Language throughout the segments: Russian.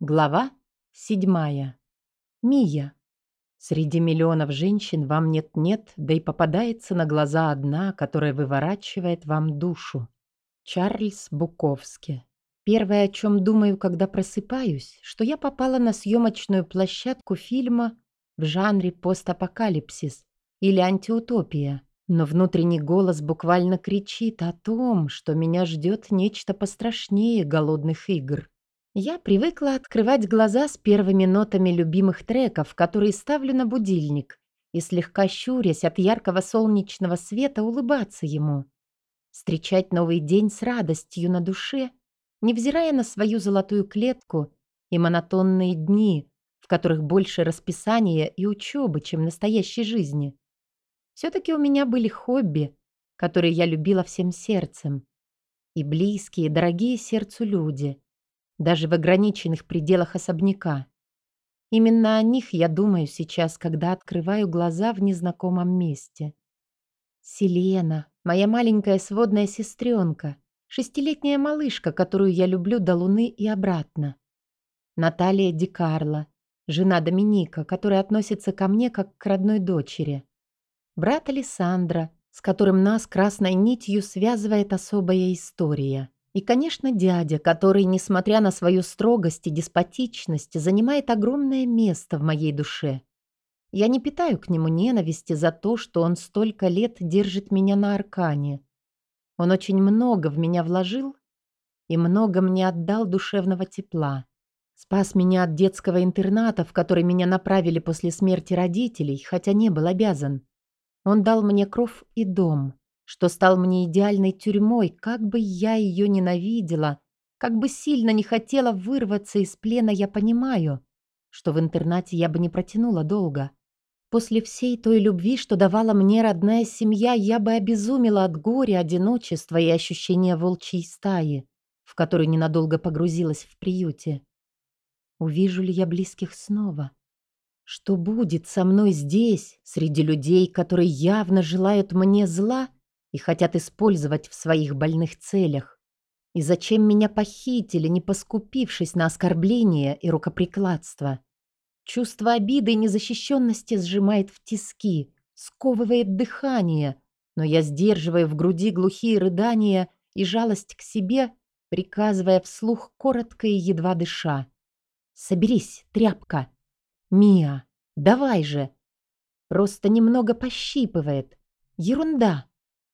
Глава седьмая. Мия. Среди миллионов женщин вам нет-нет, да и попадается на глаза одна, которая выворачивает вам душу. Чарльз Буковски. Первое, о чем думаю, когда просыпаюсь, что я попала на съемочную площадку фильма в жанре постапокалипсис или антиутопия. Но внутренний голос буквально кричит о том, что меня ждет нечто пострашнее голодных игр. Я привыкла открывать глаза с первыми нотами любимых треков, которые ставлю на будильник, и слегка щурясь от яркого солнечного света улыбаться ему. Встречать новый день с радостью на душе, невзирая на свою золотую клетку и монотонные дни, в которых больше расписания и учебы, чем настоящей жизни. Все-таки у меня были хобби, которые я любила всем сердцем, и близкие, дорогие сердцу люди — даже в ограниченных пределах особняка. Именно о них я думаю сейчас, когда открываю глаза в незнакомом месте. Селена, моя маленькая сводная сестренка, шестилетняя малышка, которую я люблю до луны и обратно. Наталья Ди Карло, жена Доминика, которая относится ко мне как к родной дочери. Брат Александра, с которым нас красной нитью связывает особая история. И, конечно, дядя, который, несмотря на свою строгость и деспотичность, занимает огромное место в моей душе. Я не питаю к нему ненависти за то, что он столько лет держит меня на аркане. Он очень много в меня вложил и много мне отдал душевного тепла. Спас меня от детского интерната, в который меня направили после смерти родителей, хотя не был обязан. Он дал мне кров и дом что стал мне идеальной тюрьмой, как бы я ее ненавидела, как бы сильно не хотела вырваться из плена, я понимаю, что в интернате я бы не протянула долго. После всей той любви, что давала мне родная семья, я бы обезумела от горя, одиночества и ощущения волчьей стаи, в которую ненадолго погрузилась в приюте. Увижу ли я близких снова? Что будет со мной здесь, среди людей, которые явно желают мне зла и хотят использовать в своих больных целях. И зачем меня похитили, не поскупившись на оскорбление и рукоприкладство? Чувство обиды и незащищенности сжимает в тиски, сковывает дыхание, но я сдерживаю в груди глухие рыдания и жалость к себе, приказывая вслух коротко и едва дыша. «Соберись, тряпка! Мия, давай же!» Просто немного пощипывает. Ерунда.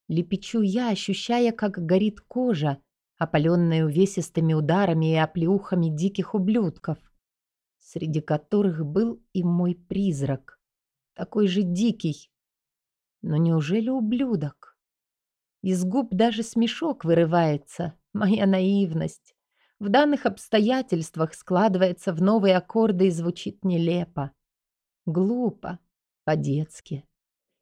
Лепечу я, ощущая, как горит кожа, опаленная увесистыми ударами и оплеухами диких ублюдков, среди которых был и мой призрак, такой же дикий. Но неужели ублюдок? Из губ даже смешок вырывается, моя наивность. В данных обстоятельствах складывается в новые аккорды и звучит нелепо. Глупо, по-детски.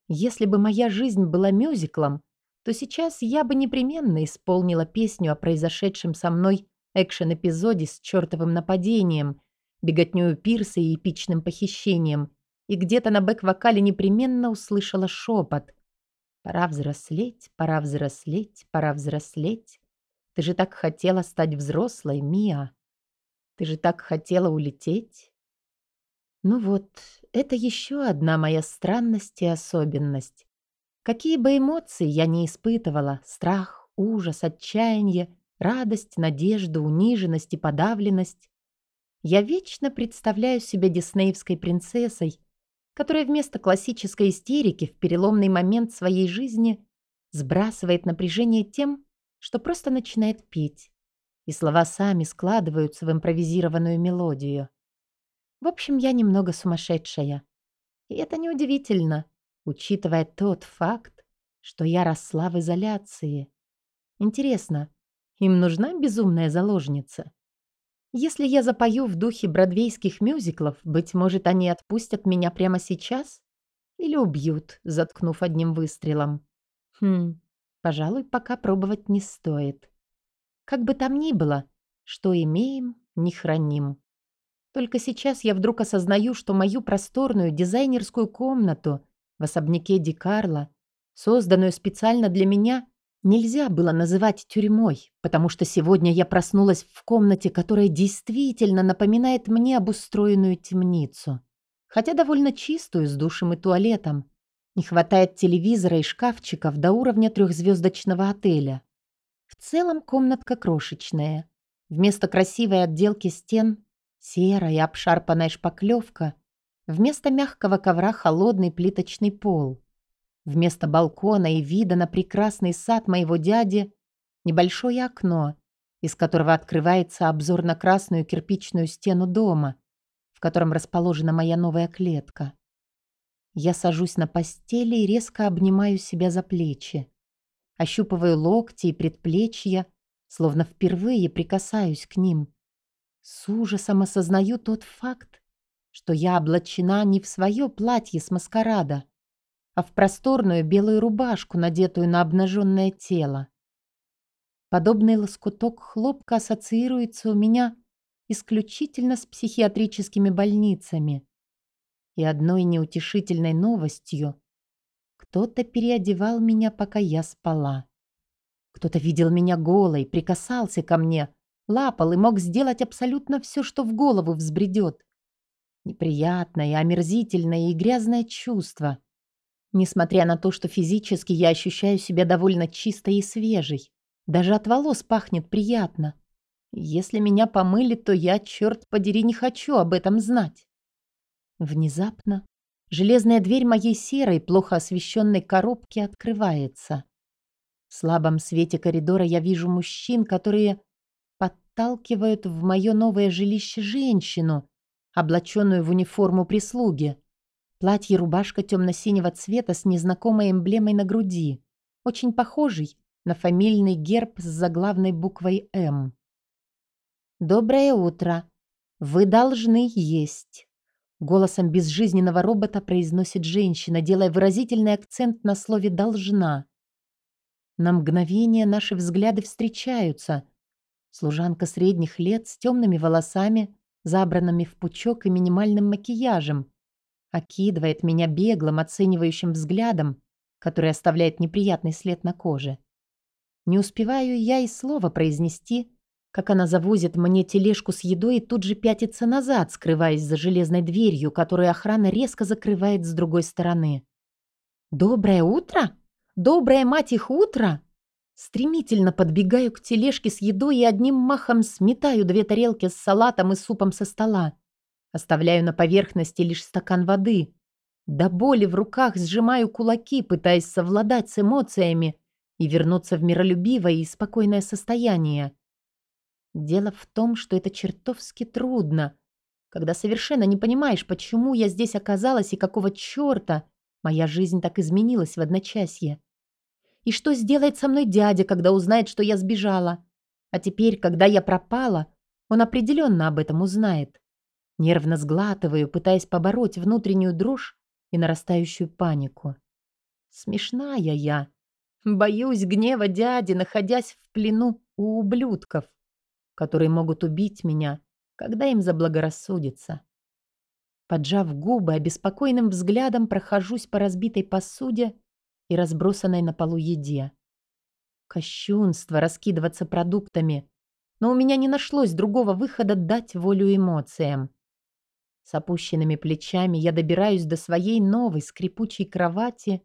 Если бы моя жизнь была мюзиклом, то сейчас я бы непременно исполнила песню о произошедшем со мной экшен-эпизоде с чертовым нападением, беготнёю пирса и эпичным похищением, и где-то на бэк-вокале непременно услышала шепот. «Пора взрослеть, пора взрослеть, пора взрослеть. Ты же так хотела стать взрослой, Мия. Ты же так хотела улететь». Ну вот, это еще одна моя странность и особенность. Какие бы эмоции я ни испытывала, страх, ужас, отчаяние, радость, надежду, униженность и подавленность, я вечно представляю себя диснеевской принцессой, которая вместо классической истерики в переломный момент своей жизни сбрасывает напряжение тем, что просто начинает петь, и слова сами складываются в импровизированную мелодию. В общем, я немного сумасшедшая. И это неудивительно учитывая тот факт, что я росла в изоляции. Интересно, им нужна безумная заложница? Если я запою в духе бродвейских мюзиклов, быть может, они отпустят меня прямо сейчас? Или убьют, заткнув одним выстрелом? Хм, пожалуй, пока пробовать не стоит. Как бы там ни было, что имеем, не храним. Только сейчас я вдруг осознаю, что мою просторную дизайнерскую комнату в особняке Ди Карло, созданную специально для меня, нельзя было называть тюрьмой, потому что сегодня я проснулась в комнате, которая действительно напоминает мне обустроенную темницу. Хотя довольно чистую, с душем и туалетом. Не хватает телевизора и шкафчиков до уровня трехзвездочного отеля. В целом комнатка крошечная. Вместо красивой отделки стен – серая обшарпанная шпаклевка. Вместо мягкого ковра – холодный плиточный пол. Вместо балкона и вида на прекрасный сад моего дяди – небольшое окно, из которого открывается обзор на красную кирпичную стену дома, в котором расположена моя новая клетка. Я сажусь на постели и резко обнимаю себя за плечи. Ощупываю локти и предплечья, словно впервые прикасаюсь к ним. С ужасом осознаю тот факт, что я облачена не в свое платье с маскарада, а в просторную белую рубашку, надетую на обнаженное тело. Подобный лоскуток хлопка ассоциируется у меня исключительно с психиатрическими больницами и одной неутешительной новостью. Кто-то переодевал меня, пока я спала. Кто-то видел меня голой, прикасался ко мне, лапал и мог сделать абсолютно все, что в голову взбредет. Неприятное, омерзительное и грязное чувство. Несмотря на то, что физически я ощущаю себя довольно чистой и свежей. Даже от волос пахнет приятно. Если меня помыли, то я, черт подери, не хочу об этом знать. Внезапно железная дверь моей серой, плохо освещенной коробки открывается. В слабом свете коридора я вижу мужчин, которые подталкивают в мое новое жилище женщину, облаченную в униформу прислуги. Платье рубашка темно-синего цвета с незнакомой эмблемой на груди, очень похожий на фамильный герб с заглавной буквой «М». «Доброе утро. Вы должны есть». Голосом безжизненного робота произносит женщина, делая выразительный акцент на слове «должна». На мгновение наши взгляды встречаются. Служанка средних лет с темными волосами, забранными в пучок и минимальным макияжем, окидывает меня беглым, оценивающим взглядом, который оставляет неприятный след на коже. Не успеваю я и слова произнести, как она завозит мне тележку с едой и тут же пятится назад, скрываясь за железной дверью, которую охрана резко закрывает с другой стороны. «Доброе утро? Доброе, мать их, утро!» Стремительно подбегаю к тележке с едой и одним махом сметаю две тарелки с салатом и супом со стола. Оставляю на поверхности лишь стакан воды. До боли в руках сжимаю кулаки, пытаясь совладать с эмоциями и вернуться в миролюбивое и спокойное состояние. Дело в том, что это чертовски трудно, когда совершенно не понимаешь, почему я здесь оказалась и какого черта моя жизнь так изменилась в одночасье. И что сделает со мной дядя, когда узнает, что я сбежала? А теперь, когда я пропала, он определенно об этом узнает. Нервно сглатываю, пытаясь побороть внутреннюю дрожь и нарастающую панику. Смешная я. Боюсь гнева дяди, находясь в плену у ублюдков которые могут убить меня, когда им заблагорассудится. Поджав губы, обеспокоенным взглядом прохожусь по разбитой посуде и разбросанной на полу еде. Кощунство раскидываться продуктами, но у меня не нашлось другого выхода дать волю эмоциям. С опущенными плечами я добираюсь до своей новой скрипучей кровати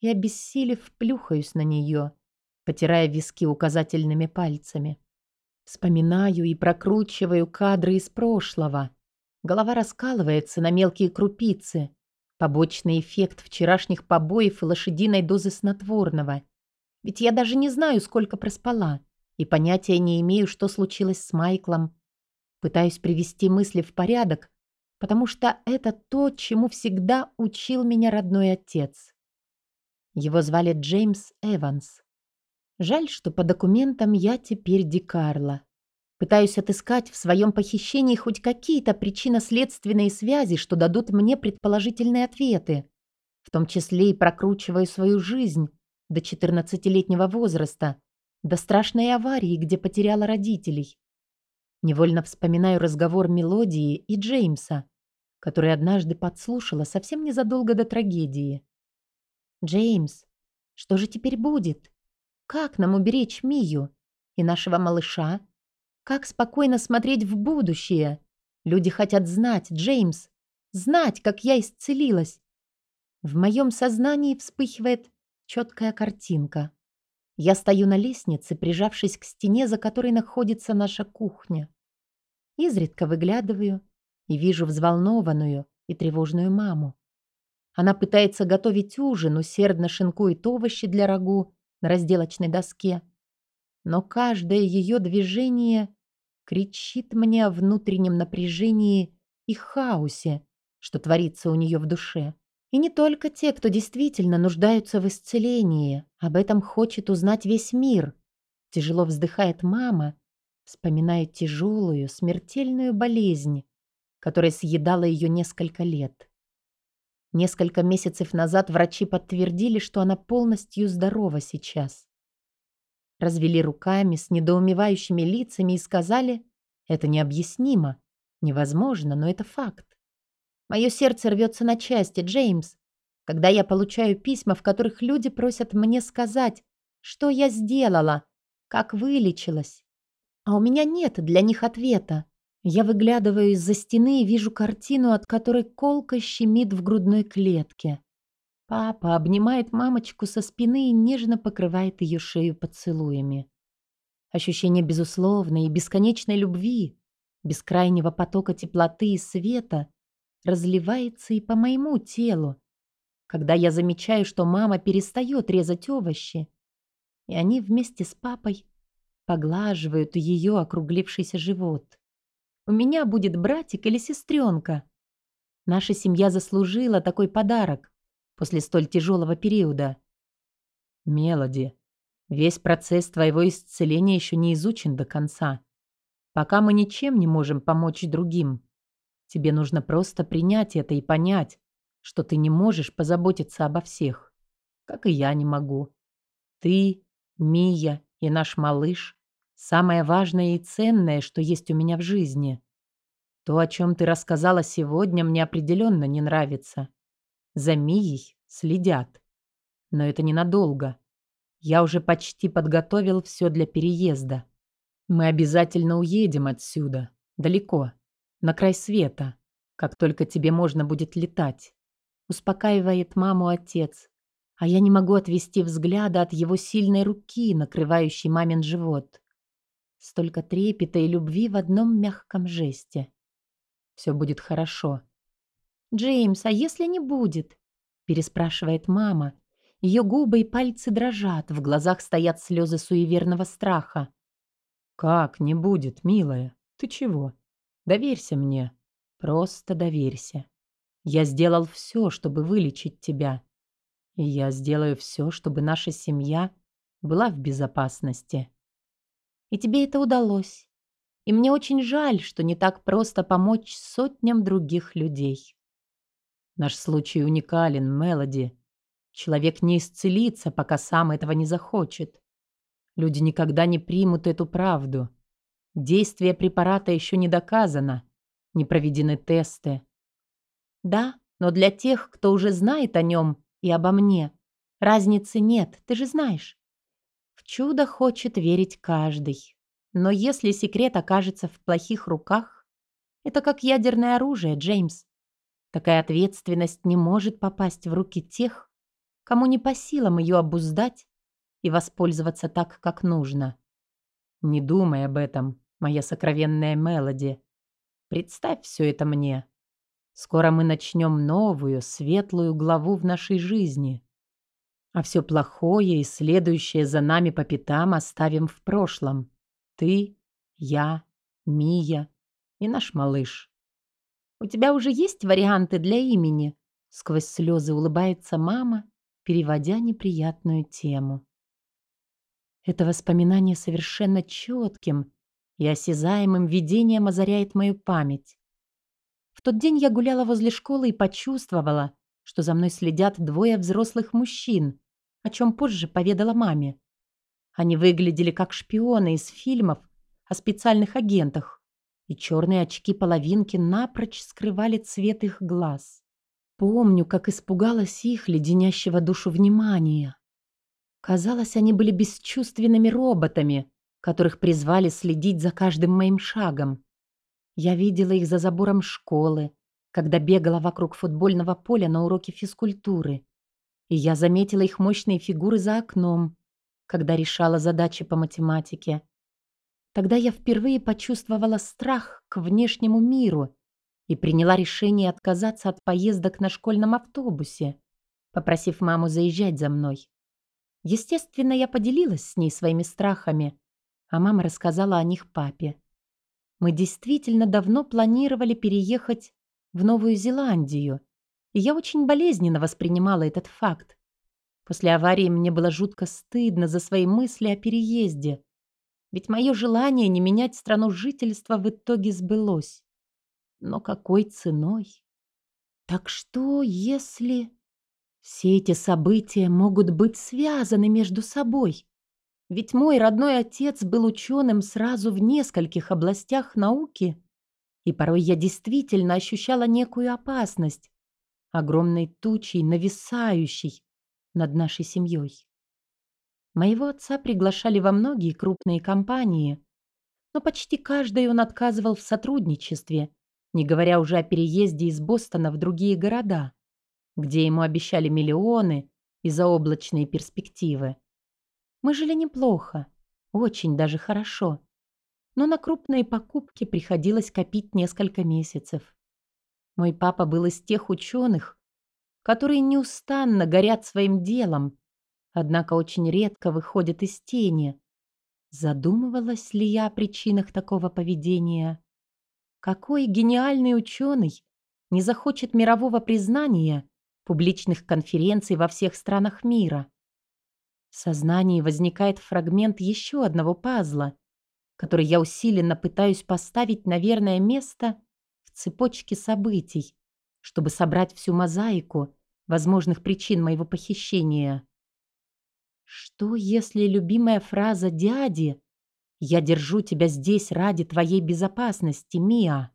и, обессилев, плюхаюсь на нее, потирая виски указательными пальцами. Вспоминаю и прокручиваю кадры из прошлого. Голова раскалывается на мелкие крупицы. Побочный эффект вчерашних побоев и лошадиной дозы снотворного. Ведь я даже не знаю, сколько проспала. И понятия не имею, что случилось с Майклом. Пытаюсь привести мысли в порядок, потому что это то, чему всегда учил меня родной отец. Его звали Джеймс Эванс. Жаль, что по документам я теперь Дикарла. Пытаюсь отыскать в своем похищении хоть какие-то причинно-следственные связи, что дадут мне предположительные ответы. В том числе и прокручиваю свою жизнь до 14-летнего возраста, до страшной аварии, где потеряла родителей. Невольно вспоминаю разговор Мелодии и Джеймса, который однажды подслушала совсем незадолго до трагедии. «Джеймс, что же теперь будет? как нам уберечь Мию и нашего малыша? Как спокойно смотреть в будущее? Люди хотят знать, Джеймс, знать, как я исцелилась. В моем сознании вспыхивает четкая картинка. Я стою на лестнице, прижавшись к стене, за которой находится наша кухня. Изредка выглядываю и вижу взволнованную и тревожную маму. Она пытается готовить ужин, усердно шинкует овощи для рагу на разделочной доске. Но каждое ее движение кричит мне о внутреннем напряжении и хаосе, что творится у нее в душе. И не только те, кто действительно нуждаются в исцелении. Об этом хочет узнать весь мир. Тяжело вздыхает мама, вспоминая тяжелую, смертельную болезнь, которая съедала ее несколько лет. Несколько месяцев назад врачи подтвердили, что она полностью здорова сейчас. Развели руками с недоумевающими лицами и сказали, это необъяснимо, невозможно, но это факт. Мое сердце рвется на части, Джеймс, когда я получаю письма, в которых люди просят мне сказать, что я сделала, как вылечилась. А у меня нет для них ответа. Я выглядываю из-за стены и вижу картину, от которой колка щемит в грудной клетке. Папа обнимает мамочку со спины и нежно покрывает ее шею поцелуями. Ощущение безусловной и бесконечной любви, бескрайнего потока теплоты и света разливается и по моему телу, когда я замечаю, что мама перестает резать овощи, и они вместе с папой поглаживают ее округлившийся живот. У меня будет братик или сестренка. Наша семья заслужила такой подарок после столь тяжелого периода. Мелоди, весь процесс твоего исцеления еще не изучен до конца. Пока мы ничем не можем помочь другим. Тебе нужно просто принять это и понять, что ты не можешь позаботиться обо всех, как и я не могу. Ты, Мия и наш малыш Самое важное и ценное, что есть у меня в жизни. То, о чем ты рассказала сегодня, мне определенно не нравится. За Мией следят. Но это ненадолго. Я уже почти подготовил все для переезда. Мы обязательно уедем отсюда. Далеко. На край света. Как только тебе можно будет летать. Успокаивает маму отец. А я не могу отвести взгляда от его сильной руки, накрывающей мамин живот. Столько трепета и любви в одном мягком жесте. Все будет хорошо. «Джеймс, а если не будет?» переспрашивает мама. Ее губы и пальцы дрожат, в глазах стоят слезы суеверного страха. «Как не будет, милая? Ты чего? Доверься мне. Просто доверься. Я сделал все, чтобы вылечить тебя. И я сделаю все, чтобы наша семья была в безопасности». И тебе это удалось. И мне очень жаль, что не так просто помочь сотням других людей. Наш случай уникален, Мелоди. Человек не исцелится, пока сам этого не захочет. Люди никогда не примут эту правду. Действие препарата еще не доказано. Не проведены тесты. Да, но для тех, кто уже знает о нем и обо мне, разницы нет, ты же знаешь. В чудо хочет верить каждый. Но если секрет окажется в плохих руках, это как ядерное оружие, Джеймс. Такая ответственность не может попасть в руки тех, кому не по силам ее обуздать и воспользоваться так, как нужно. Не думай об этом, моя сокровенная Мелоди. Представь все это мне. Скоро мы начнем новую, светлую главу в нашей жизни. А все плохое и следующее за нами по пятам оставим в прошлом. Ты, я, Мия и наш малыш. У тебя уже есть варианты для имени? Сквозь слезы улыбается мама, переводя неприятную тему. Это воспоминание совершенно четким и осязаемым видением озаряет мою память. В тот день я гуляла возле школы и почувствовала, что за мной следят двое взрослых мужчин, о чем позже поведала маме. Они выглядели как шпионы из фильмов о специальных агентах, и черные очки-половинки напрочь скрывали цвет их глаз. Помню, как испугалась их леденящего душу внимания. Казалось, они были бесчувственными роботами, которых призвали следить за каждым моим шагом. Я видела их за забором школы, когда бегала вокруг футбольного поля на уроке физкультуры. И я заметила их мощные фигуры за окном, когда решала задачи по математике. Тогда я впервые почувствовала страх к внешнему миру и приняла решение отказаться от поездок на школьном автобусе, попросив маму заезжать за мной. Естественно, я поделилась с ней своими страхами, а мама рассказала о них папе. Мы действительно давно планировали переехать в Новую Зеландию, и я очень болезненно воспринимала этот факт. После аварии мне было жутко стыдно за свои мысли о переезде, ведь мое желание не менять страну жительства в итоге сбылось. Но какой ценой? Так что, если... Все эти события могут быть связаны между собой? Ведь мой родной отец был ученым сразу в нескольких областях науки, и порой я действительно ощущала некую опасность, огромной тучей, нависающей над нашей семьей. Моего отца приглашали во многие крупные компании, но почти каждый он отказывал в сотрудничестве, не говоря уже о переезде из Бостона в другие города, где ему обещали миллионы и заоблачные перспективы. Мы жили неплохо, очень даже хорошо, но на крупные покупки приходилось копить несколько месяцев. Мой папа был из тех ученых, которые неустанно горят своим делом, однако очень редко выходят из тени. Задумывалась ли я о причинах такого поведения? Какой гениальный ученый не захочет мирового признания, публичных конференций во всех странах мира? В сознании возникает фрагмент еще одного пазла, который я усиленно пытаюсь поставить на верное место в цепочке событий, чтобы собрать всю мозаику возможных причин моего похищения. Что, если любимая фраза дяди «Я держу тебя здесь ради твоей безопасности, Миа»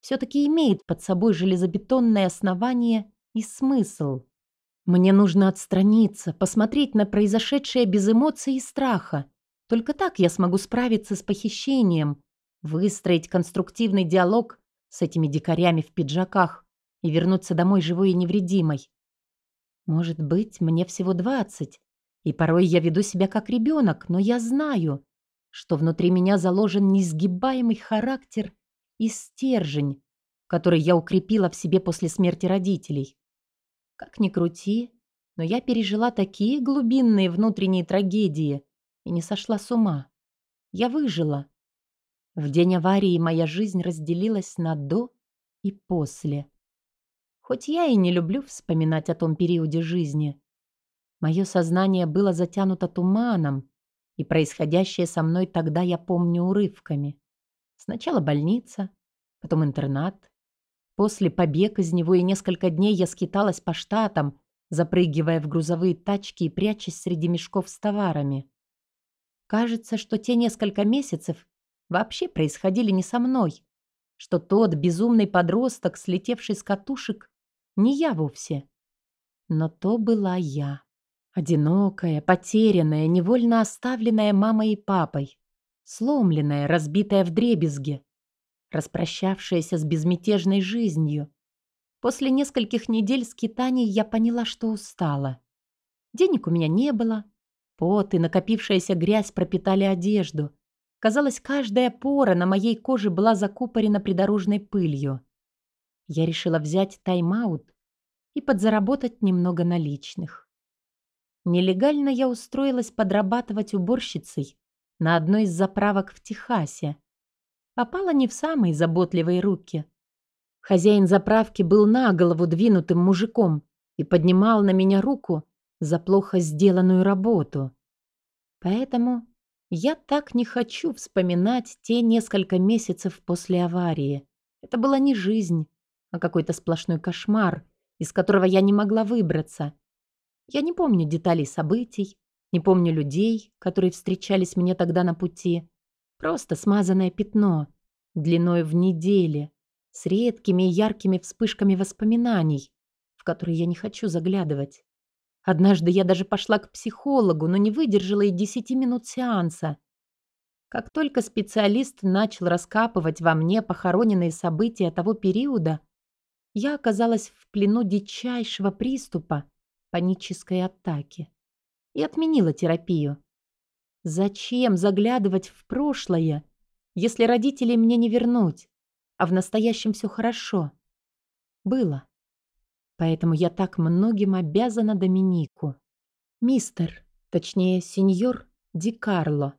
все-таки имеет под собой железобетонное основание и смысл? Мне нужно отстраниться, посмотреть на произошедшее без эмоций и страха, только так я смогу справиться с похищением, выстроить конструктивный диалог с этими дикарями в пиджаках и вернуться домой живой и невредимой. Может быть, мне всего двадцать, и порой я веду себя как ребенок, но я знаю, что внутри меня заложен несгибаемый характер и стержень, который я укрепила в себе после смерти родителей. Как ни крути, но я пережила такие глубинные внутренние трагедии, и не сошла с ума. Я выжила. В день аварии моя жизнь разделилась на «до» и «после». Хоть я и не люблю вспоминать о том периоде жизни, мое сознание было затянуто туманом, и происходящее со мной тогда я помню урывками. Сначала больница, потом интернат. После побег из него и несколько дней я скиталась по штатам, запрыгивая в грузовые тачки и прячась среди мешков с товарами. Кажется, что те несколько месяцев вообще происходили не со мной, что тот безумный подросток, слетевший с катушек, не я вовсе. Но то была я. Одинокая, потерянная, невольно оставленная мамой и папой. Сломленная, разбитая в дребезге. Распрощавшаяся с безмятежной жизнью. После нескольких недель скитаний я поняла, что устала. Денег у меня не было, Пот и накопившаяся грязь пропитали одежду. Казалось, каждая пора на моей коже была закупорена придорожной пылью. Я решила взять тайм-аут и подзаработать немного наличных. Нелегально я устроилась подрабатывать уборщицей на одной из заправок в Техасе. Попала не в самые заботливые руки. Хозяин заправки был на голову двинутым мужиком и поднимал на меня руку, за плохо сделанную работу. Поэтому я так не хочу вспоминать те несколько месяцев после аварии. Это была не жизнь, а какой-то сплошной кошмар, из которого я не могла выбраться. Я не помню деталей событий, не помню людей, которые встречались мне тогда на пути. Просто смазанное пятно, длиной в недели, с редкими и яркими вспышками воспоминаний, в которые я не хочу заглядывать. Однажды я даже пошла к психологу, но не выдержала и десяти минут сеанса. Как только специалист начал раскапывать во мне похороненные события того периода, я оказалась в плену дичайшего приступа панической атаки и отменила терапию. Зачем заглядывать в прошлое, если родителей мне не вернуть, а в настоящем все хорошо? Было. Поэтому я так многим обязана Доминику. Мистер, точнее, сеньор Ди Карло.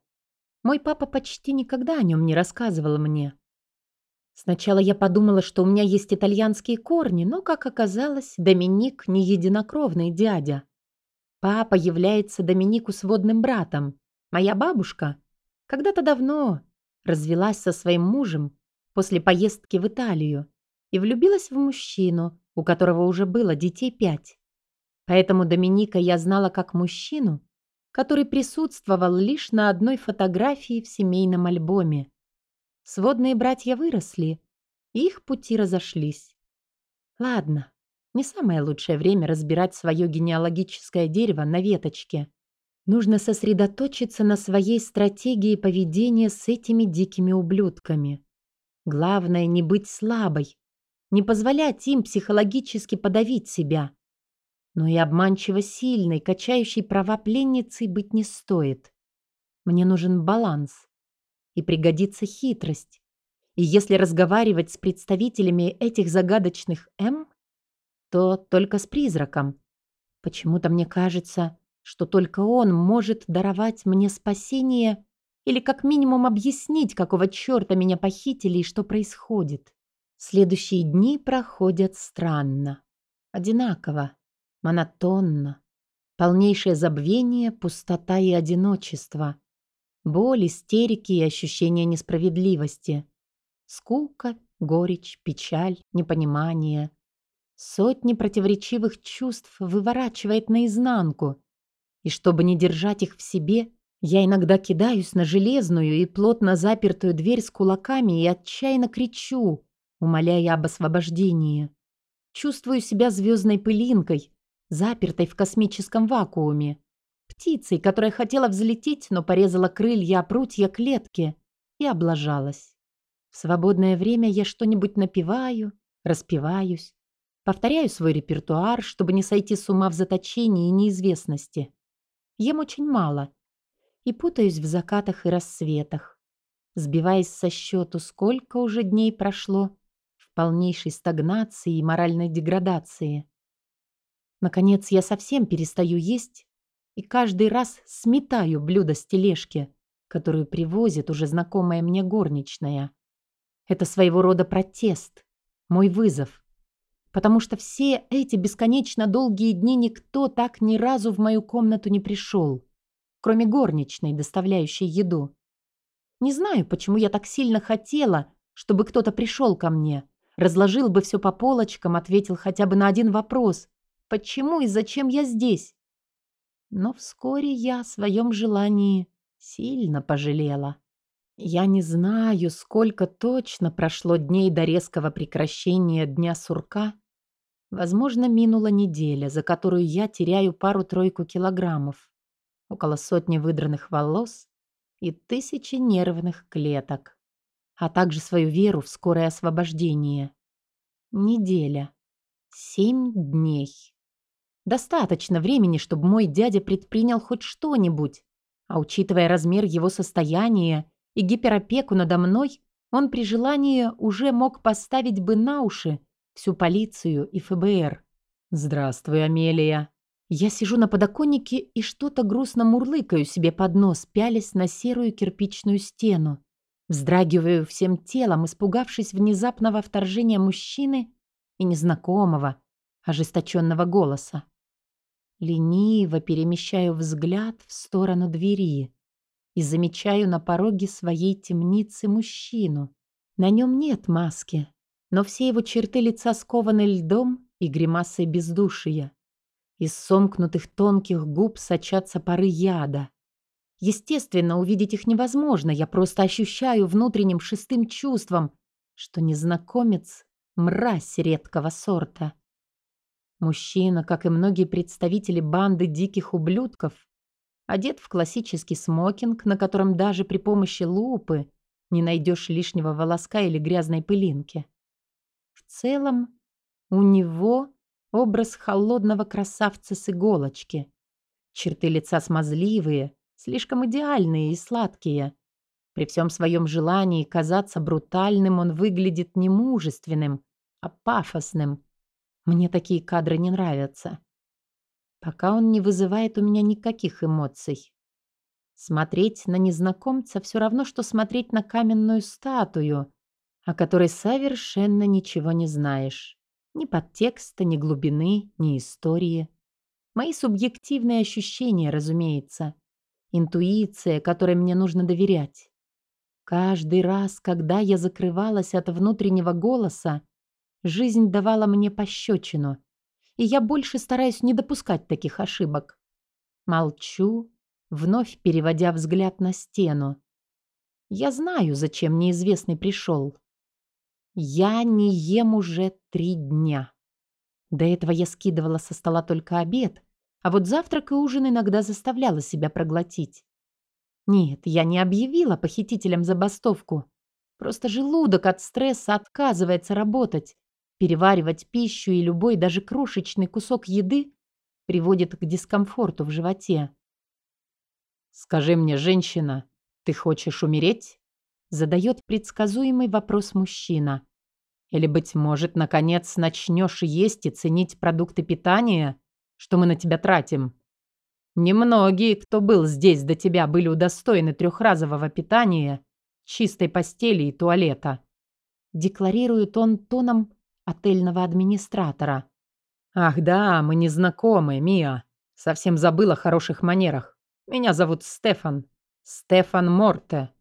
Мой папа почти никогда о нем не рассказывал мне. Сначала я подумала, что у меня есть итальянские корни, но, как оказалось, Доминик не единокровный дядя. Папа является Доминику сводным братом. Моя бабушка когда-то давно развелась со своим мужем после поездки в Италию и влюбилась в мужчину, у которого уже было детей пять. Поэтому Доминика я знала как мужчину, который присутствовал лишь на одной фотографии в семейном альбоме. Сводные братья выросли, их пути разошлись. Ладно, не самое лучшее время разбирать свое генеалогическое дерево на веточке. Нужно сосредоточиться на своей стратегии поведения с этими дикими ублюдками. Главное не быть слабой, не позволять им психологически подавить себя. Но и обманчиво сильной, качающей права пленницей быть не стоит. Мне нужен баланс и пригодится хитрость. И если разговаривать с представителями этих загадочных М, то только с призраком. Почему-то мне кажется, что только он может даровать мне спасение или как минимум объяснить, какого черта меня похитили и что происходит. Следующие дни проходят странно, одинаково, монотонно. Полнейшее забвение, пустота и одиночество. Боль, истерики и ощущение несправедливости. Скука, горечь, печаль, непонимание. Сотни противоречивых чувств выворачивает наизнанку. И чтобы не держать их в себе, я иногда кидаюсь на железную и плотно запертую дверь с кулаками и отчаянно кричу, умоляя об освобождении. Чувствую себя звездной пылинкой, запертой в космическом вакууме птицей, которая хотела взлететь, но порезала крылья о прутья клетки и облажалась. В свободное время я что-нибудь напиваю, распеваюсь, повторяю свой репертуар, чтобы не сойти с ума в заточении и неизвестности. Ем очень мало и путаюсь в закатах и рассветах, сбиваясь со счету, сколько уже дней прошло в полнейшей стагнации и моральной деградации. Наконец, я совсем перестаю есть и каждый раз сметаю блюдо с тележки, которую привозит уже знакомая мне горничная. Это своего рода протест, мой вызов. Потому что все эти бесконечно долгие дни никто так ни разу в мою комнату не пришел, кроме горничной, доставляющей еду. Не знаю, почему я так сильно хотела, чтобы кто-то пришел ко мне, разложил бы все по полочкам, ответил хотя бы на один вопрос. Почему и зачем я здесь? Но вскоре я о своем желании сильно пожалела. Я не знаю, сколько точно прошло дней до резкого прекращения дня сурка. Возможно, минула неделя, за которую я теряю пару-тройку килограммов, около сотни выдранных волос и тысячи нервных клеток, а также свою веру в скорое освобождение. Неделя. Семь дней. Достаточно времени, чтобы мой дядя предпринял хоть что-нибудь. А учитывая размер его состояния и гиперопеку надо мной, он при желании уже мог поставить бы на уши всю полицию и ФБР. «Здравствуй, Амелия». Я сижу на подоконнике и что-то грустно мурлыкаю себе под нос, пялясь на серую кирпичную стену. Вздрагиваю всем телом, испугавшись внезапного вторжения мужчины и незнакомого, ожесточенного голоса. Лениво перемещаю взгляд в сторону двери и замечаю на пороге своей темницы мужчину. На нем нет маски, но все его черты лица скованы льдом и гримасой бездушия. Из сомкнутых тонких губ сочатся пары яда. Естественно, увидеть их невозможно, я просто ощущаю внутренним шестым чувством, что незнакомец — мразь редкого сорта. Мужчина, как и многие представители банды диких ублюдков, одет в классический смокинг, на котором даже при помощи лупы не найдешь лишнего волоска или грязной пылинки. В целом, у него образ холодного красавца с иголочки. Черты лица смазливые, слишком идеальные и сладкие. При всем своем желании казаться брутальным он выглядит не мужественным, а пафосным. Мне такие кадры не нравятся. Пока он не вызывает у меня никаких эмоций. Смотреть на незнакомца все равно, что смотреть на каменную статую, о которой совершенно ничего не знаешь. Ни подтекста, ни глубины, ни истории. Мои субъективные ощущения, разумеется. Интуиция, которой мне нужно доверять. Каждый раз, когда я закрывалась от внутреннего голоса, жизнь давала мне пощечину, и я больше стараюсь не допускать таких ошибок. Молчу, вновь переводя взгляд на стену. Я знаю, зачем неизвестный пришел. Я не ем уже три дня. До этого я скидывала со стола только обед, а вот завтрак и ужин иногда заставляла себя проглотить. Нет, я не объявила похитителям забастовку. Просто желудок от стресса отказывается работать. Переваривать пищу и любой, даже крошечный кусок еды приводит к дискомфорту в животе. «Скажи мне, женщина, ты хочешь умереть?» Задает предсказуемый вопрос мужчина. «Или, быть может, наконец начнешь есть и ценить продукты питания, что мы на тебя тратим?» Немногие, кто был здесь до тебя, были удостоены трехразового питания, чистой постели и туалета. Декларирует он тоном отельного администратора. «Ах да, мы не знакомы, Мия. Совсем забыла о хороших манерах. Меня зовут Стефан. Стефан Морте».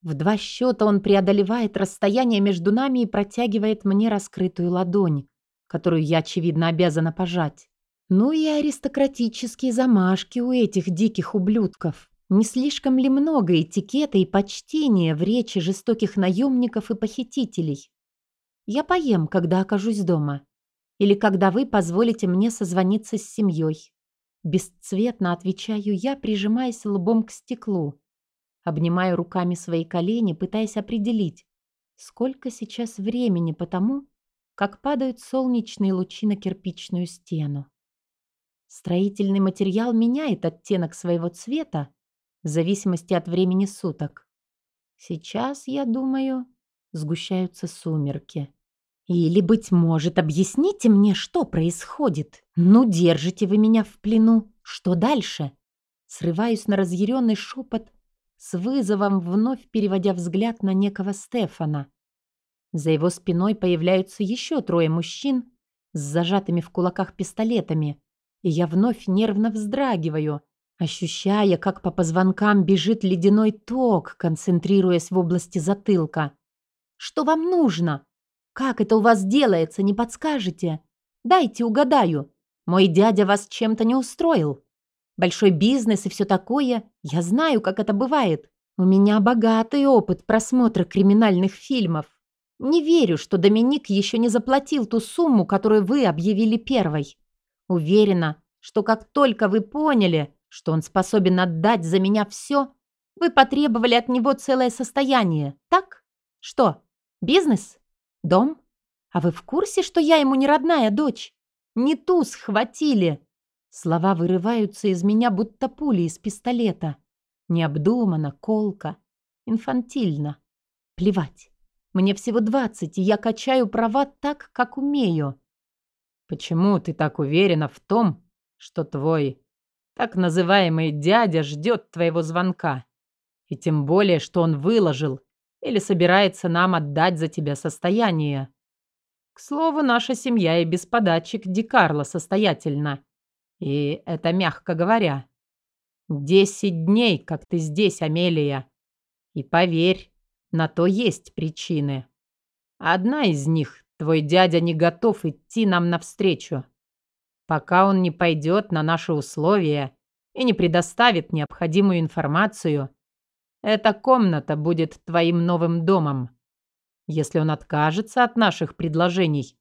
В два счета он преодолевает расстояние между нами и протягивает мне раскрытую ладонь, которую я, очевидно, обязана пожать. Ну и аристократические замашки у этих диких ублюдков. Не слишком ли много этикета и почтения в речи жестоких наемников и похитителей? Я поем, когда окажусь дома. Или когда вы позволите мне созвониться с семьей. Бесцветно отвечаю я, прижимаясь лбом к стеклу. Обнимаю руками свои колени, пытаясь определить, сколько сейчас времени по тому, как падают солнечные лучи на кирпичную стену. Строительный материал меняет оттенок своего цвета в зависимости от времени суток. Сейчас, я думаю, сгущаются сумерки. Или, быть может, объясните мне, что происходит? Ну, держите вы меня в плену. Что дальше? Срываюсь на разъяренный шепот, с вызовом вновь переводя взгляд на некого Стефана. За его спиной появляются еще трое мужчин с зажатыми в кулаках пистолетами, и я вновь нервно вздрагиваю, ощущая, как по позвонкам бежит ледяной ток, концентрируясь в области затылка. «Что вам нужно? Как это у вас делается, не подскажете? Дайте угадаю. Мой дядя вас чем-то не устроил. Большой бизнес и все такое. Я знаю, как это бывает. У меня богатый опыт просмотра криминальных фильмов. Не верю, что Доминик еще не заплатил ту сумму, которую вы объявили первой. Уверена, что как только вы поняли, что он способен отдать за меня все, вы потребовали от него целое состояние, так? Что, бизнес? Дом? А вы в курсе, что я ему не родная дочь? Не ту схватили. Слова вырываются из меня, будто пули из пистолета. Необдуманно, колко, инфантильно. Плевать. Мне всего двадцать, и я качаю права так, как умею. Почему ты так уверена в том, что твой так называемый дядя ждет твоего звонка? И тем более, что он выложил или собирается нам отдать за тебя состояние. К слову, наша семья и без подачек Ди состоятельна. И это мягко говоря. Десять дней, как ты здесь, Амелия. И поверь, на то есть причины. Одна из них Твой дядя не готов идти нам навстречу. Пока он не пойдет на наши условия и не предоставит необходимую информацию, эта комната будет твоим новым домом. Если он откажется от наших предложений,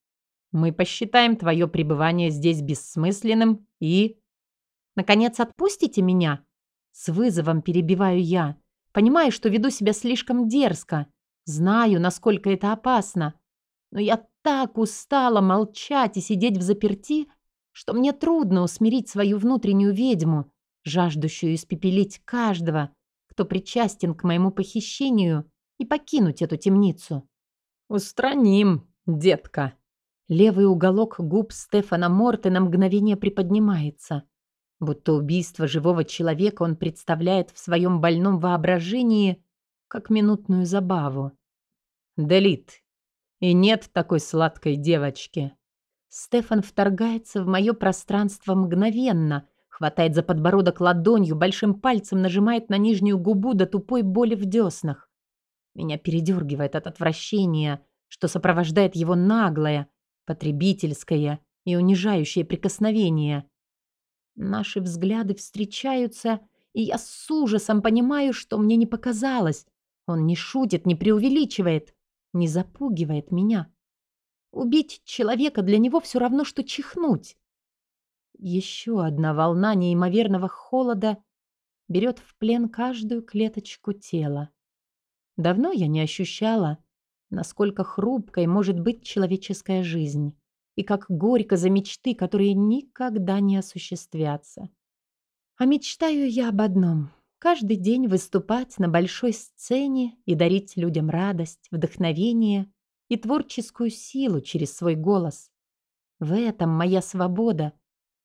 Мы посчитаем твое пребывание здесь бессмысленным и... Наконец, отпустите меня? С вызовом перебиваю я. Понимаю, что веду себя слишком дерзко. Знаю, насколько это опасно. Но я так устала молчать и сидеть в заперти, что мне трудно усмирить свою внутреннюю ведьму, жаждущую испепелить каждого, кто причастен к моему похищению, и покинуть эту темницу. «Устраним, детка». Левый уголок губ Стефана Морте на мгновение приподнимается. Будто убийство живого человека он представляет в своем больном воображении как минутную забаву. «Делит. И нет такой сладкой девочки». Стефан вторгается в мое пространство мгновенно, хватает за подбородок ладонью, большим пальцем нажимает на нижнюю губу до тупой боли в деснах. Меня передергивает от отвращения, что сопровождает его наглое, потребительское и унижающее прикосновение. Наши взгляды встречаются, и я с ужасом понимаю, что мне не показалось. Он не шутит, не преувеличивает, не запугивает меня. Убить человека для него все равно, что чихнуть. Еще одна волна неимоверного холода берет в плен каждую клеточку тела. Давно я не ощущала, насколько хрупкой может быть человеческая жизнь и как горько за мечты, которые никогда не осуществятся. А мечтаю я об одном — каждый день выступать на большой сцене и дарить людям радость, вдохновение и творческую силу через свой голос. В этом моя свобода.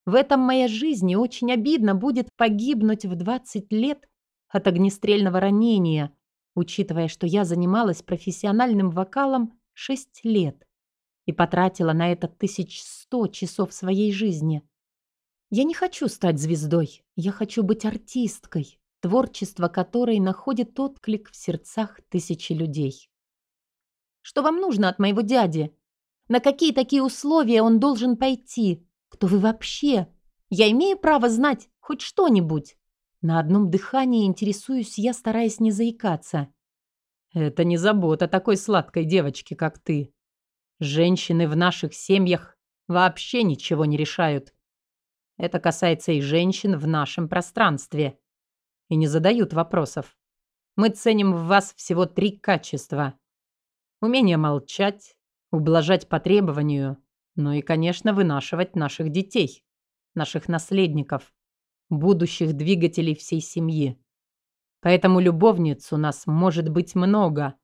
В этом моя жизнь, и очень обидно будет погибнуть в 20 лет от огнестрельного ранения, учитывая, что я занималась профессиональным вокалом 6 лет и потратила на это 1100 часов своей жизни. Я не хочу стать звездой, я хочу быть артисткой, творчество которой находит отклик в сердцах тысячи людей. Что вам нужно от моего дяди? На какие такие условия он должен пойти? Кто вы вообще? Я имею право знать хоть что-нибудь? На одном дыхании интересуюсь я, стараясь не заикаться. Это не забота такой сладкой девочки, как ты. Женщины в наших семьях вообще ничего не решают. Это касается и женщин в нашем пространстве. И не задают вопросов. Мы ценим в вас всего три качества. Умение молчать, ублажать по требованию, ну и, конечно, вынашивать наших детей, наших наследников будущих двигателей всей семьи. Поэтому любовниц у нас может быть много,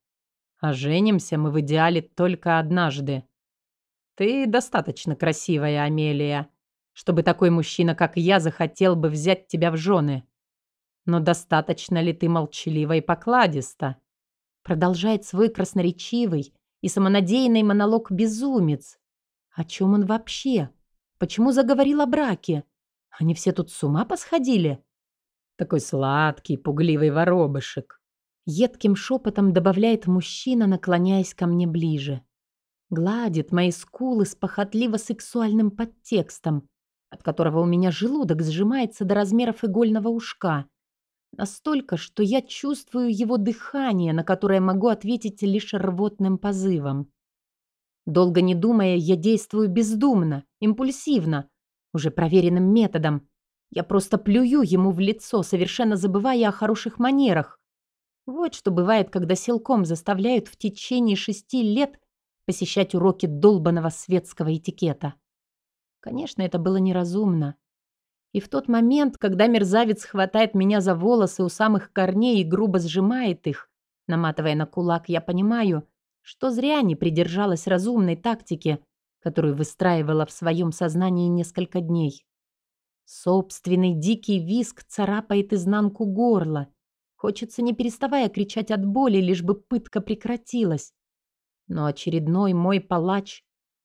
а женимся мы в идеале только однажды. Ты достаточно красивая, Амелия, чтобы такой мужчина, как я, захотел бы взять тебя в жены. Но достаточно ли ты молчалива и покладиста? Продолжает свой красноречивый и самонадеянный монолог безумец. О чем он вообще? Почему заговорил о браке? Они все тут с ума посходили? Такой сладкий, пугливый воробышек. Едким шепотом добавляет мужчина, наклоняясь ко мне ближе. Гладит мои скулы с похотливо-сексуальным подтекстом, от которого у меня желудок сжимается до размеров игольного ушка. Настолько, что я чувствую его дыхание, на которое могу ответить лишь рвотным позывом. Долго не думая, я действую бездумно, импульсивно, уже проверенным методом. Я просто плюю ему в лицо, совершенно забывая о хороших манерах. Вот что бывает, когда силком заставляют в течение шести лет посещать уроки долбанного светского этикета. Конечно, это было неразумно. И в тот момент, когда мерзавец хватает меня за волосы у самых корней и грубо сжимает их, наматывая на кулак, я понимаю, что зря не придержалась разумной тактики, которую выстраивала в своем сознании несколько дней. Собственный дикий виск царапает изнанку горла. Хочется, не переставая кричать от боли, лишь бы пытка прекратилась. Но очередной мой палач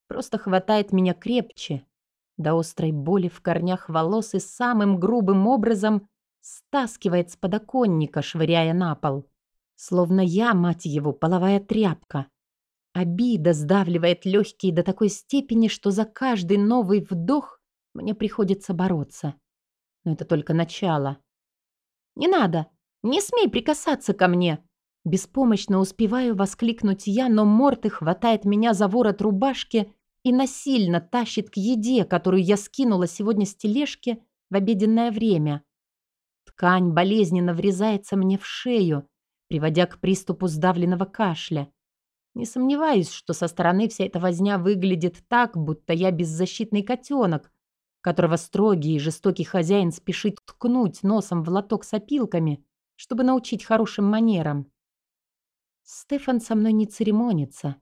просто хватает меня крепче, до острой боли в корнях волос и самым грубым образом стаскивает с подоконника, швыряя на пол. Словно я, мать его, половая тряпка. Обида сдавливает легкие до такой степени, что за каждый новый вдох мне приходится бороться. Но это только начало. «Не надо! Не смей прикасаться ко мне!» Беспомощно успеваю воскликнуть я, но Морты хватает меня за ворот рубашки и насильно тащит к еде, которую я скинула сегодня с тележки в обеденное время. Ткань болезненно врезается мне в шею, приводя к приступу сдавленного кашля. Не сомневаюсь, что со стороны вся эта возня выглядит так, будто я беззащитный котенок, которого строгий и жестокий хозяин спешит ткнуть носом в лоток с опилками, чтобы научить хорошим манерам. Стефан со мной не церемонится.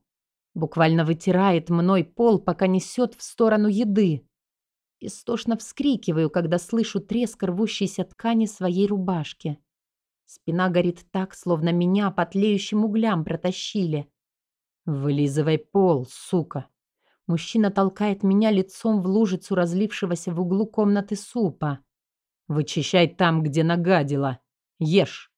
Буквально вытирает мной пол, пока несет в сторону еды. Истошно вскрикиваю, когда слышу треск рвущейся ткани своей рубашки. Спина горит так, словно меня по тлеющим углям протащили. «Вылизывай пол, сука!» Мужчина толкает меня лицом в лужицу разлившегося в углу комнаты супа. «Вычищай там, где нагадила. Ешь!»